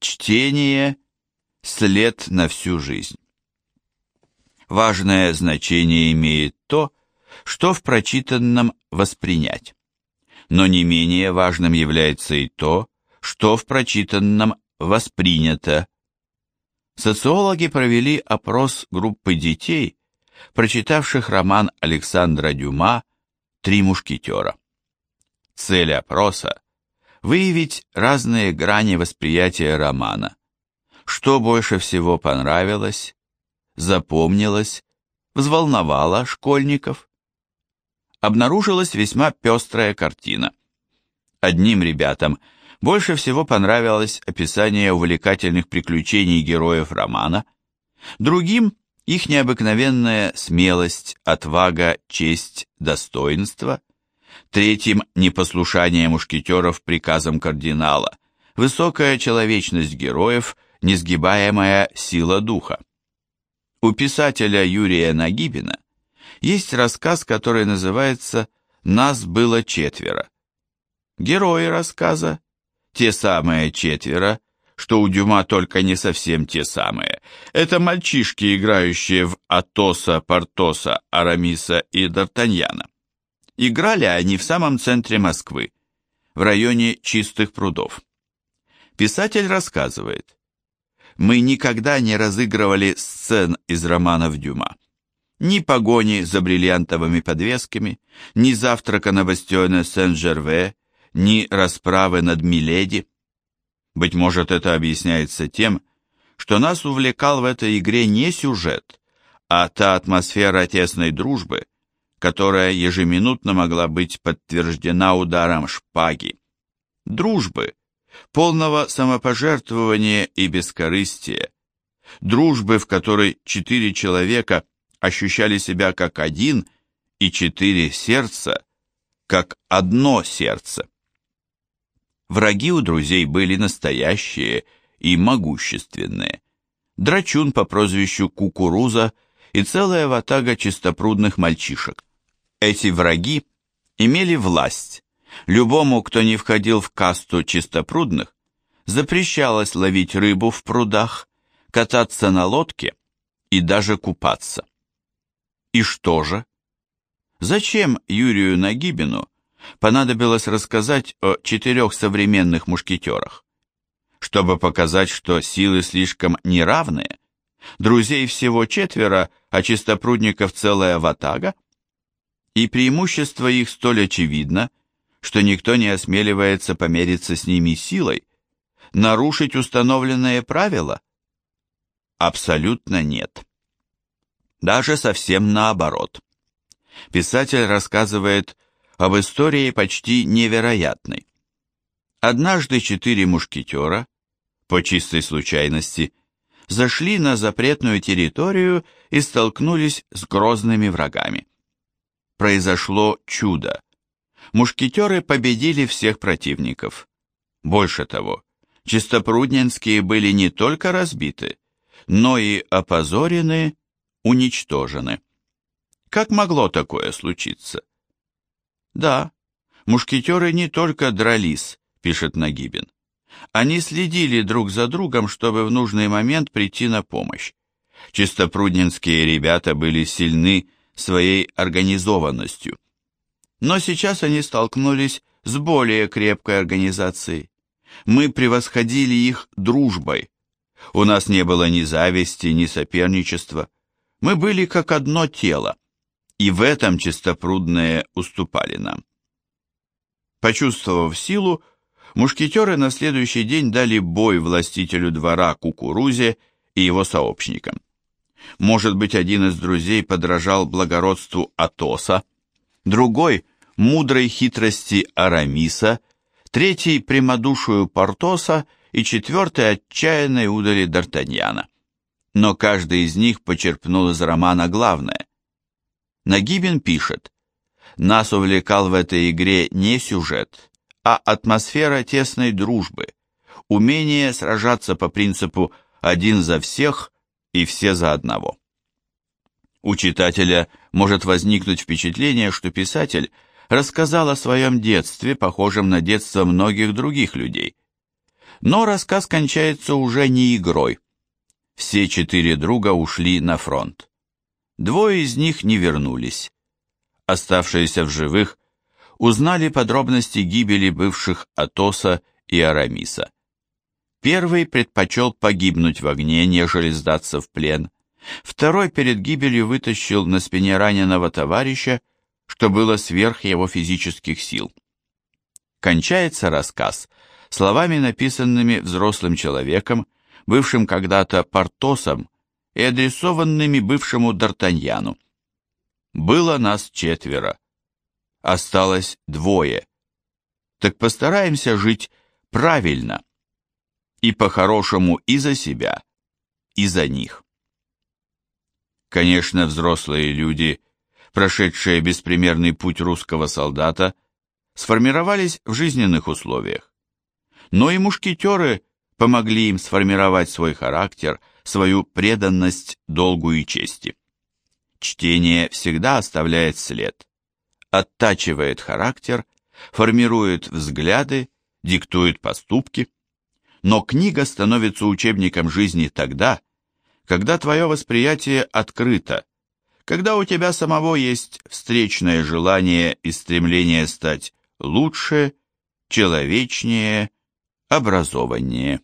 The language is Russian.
Чтение – след на всю жизнь. Важное значение имеет то, что в прочитанном воспринять. Но не менее важным является и то, что в прочитанном воспринято. Социологи провели опрос группы детей, прочитавших роман Александра Дюма «Три мушкетера». Цель опроса – выявить разные грани восприятия романа. Что больше всего понравилось, запомнилось, взволновало школьников? Обнаружилась весьма пестрая картина. Одним ребятам больше всего понравилось описание увлекательных приключений героев романа, другим – их необыкновенная смелость, отвага, честь, достоинство, третьим – непослушание мушкетеров приказам кардинала, высокая человечность героев, несгибаемая сила духа. У писателя Юрия Нагибина есть рассказ, который называется «Нас было четверо». Герои рассказа, те самые четверо, что у Дюма только не совсем те самые. Это мальчишки, играющие в Атоса, Портоса, Арамиса и Д'Артаньяна. Играли они в самом центре Москвы, в районе Чистых прудов. Писатель рассказывает, мы никогда не разыгрывали сцен из романов Дюма. Ни погони за бриллиантовыми подвесками, ни завтрака на бастионе Сен-Жерве, ни расправы над Миледи. Быть может, это объясняется тем, что нас увлекал в этой игре не сюжет, а та атмосфера тесной дружбы, которая ежеминутно могла быть подтверждена ударом шпаги. Дружбы, полного самопожертвования и бескорыстия, дружбы, в которой четыре человека ощущали себя как один и четыре сердца, как одно сердце. Враги у друзей были настоящие и могущественные. Драчун по прозвищу Кукуруза и целая ватага чистопрудных мальчишек. Эти враги имели власть, Любому, кто не входил в касту чистопрудных, запрещалось ловить рыбу в прудах, кататься на лодке и даже купаться. И что же? Зачем Юрию Нагибину понадобилось рассказать о четырех современных мушкетерах? Чтобы показать, что силы слишком неравные? Друзей всего четверо, а чистопрудников целая ватага? И преимущество их столь очевидно, что никто не осмеливается помериться с ними силой, нарушить установленные правила? Абсолютно нет. Даже совсем наоборот. Писатель рассказывает об истории почти невероятной. Однажды четыре мушкетера, по чистой случайности, зашли на запретную территорию и столкнулись с грозными врагами. Произошло чудо мушкетеры победили всех противников. Больше того, чистопрудненские были не только разбиты, но и опозорены, уничтожены. Как могло такое случиться? Да, мушкетеры не только дрались, пишет Нагибин. Они следили друг за другом, чтобы в нужный момент прийти на помощь. Чистопрудненские ребята были сильны своей организованностью. Но сейчас они столкнулись с более крепкой организацией. Мы превосходили их дружбой. У нас не было ни зависти, ни соперничества. Мы были как одно тело, и в этом чистопрудные уступали нам. Почувствовав силу, мушкетеры на следующий день дали бой властителю двора Кукурузе и его сообщникам. Может быть, один из друзей подражал благородству Атоса, другой – мудрой хитрости Арамиса, третий – прямодушию Портоса и четвертый – отчаянной удали Д'Артаньяна. Но каждый из них почерпнул из романа главное. Нагибин пишет, «Нас увлекал в этой игре не сюжет, а атмосфера тесной дружбы, умение сражаться по принципу «один за всех» и «все за одного». У читателя может возникнуть впечатление, что писатель рассказал о своем детстве, похожем на детство многих других людей. Но рассказ кончается уже не игрой. Все четыре друга ушли на фронт. Двое из них не вернулись. Оставшиеся в живых узнали подробности гибели бывших Атоса и Арамиса. Первый предпочел погибнуть в огне, нежели сдаться в плен. Второй перед гибелью вытащил на спине раненого товарища, что было сверх его физических сил. Кончается рассказ словами, написанными взрослым человеком, бывшим когда-то Портосом и адресованными бывшему Д'Артаньяну. Было нас четверо. Осталось двое. Так постараемся жить правильно. И по-хорошему и за себя, и за них. Конечно, взрослые люди, прошедшие беспримерный путь русского солдата, сформировались в жизненных условиях но и мушкетеры помогли им сформировать свой характер, свою преданность долгу и чести. Чтение всегда оставляет след, оттачивает характер, формирует взгляды, диктует поступки, но книга становится учебником жизни тогда, когда твое восприятие открыто, когда у тебя самого есть встречное желание и стремление стать лучше, человечнее, образованнее.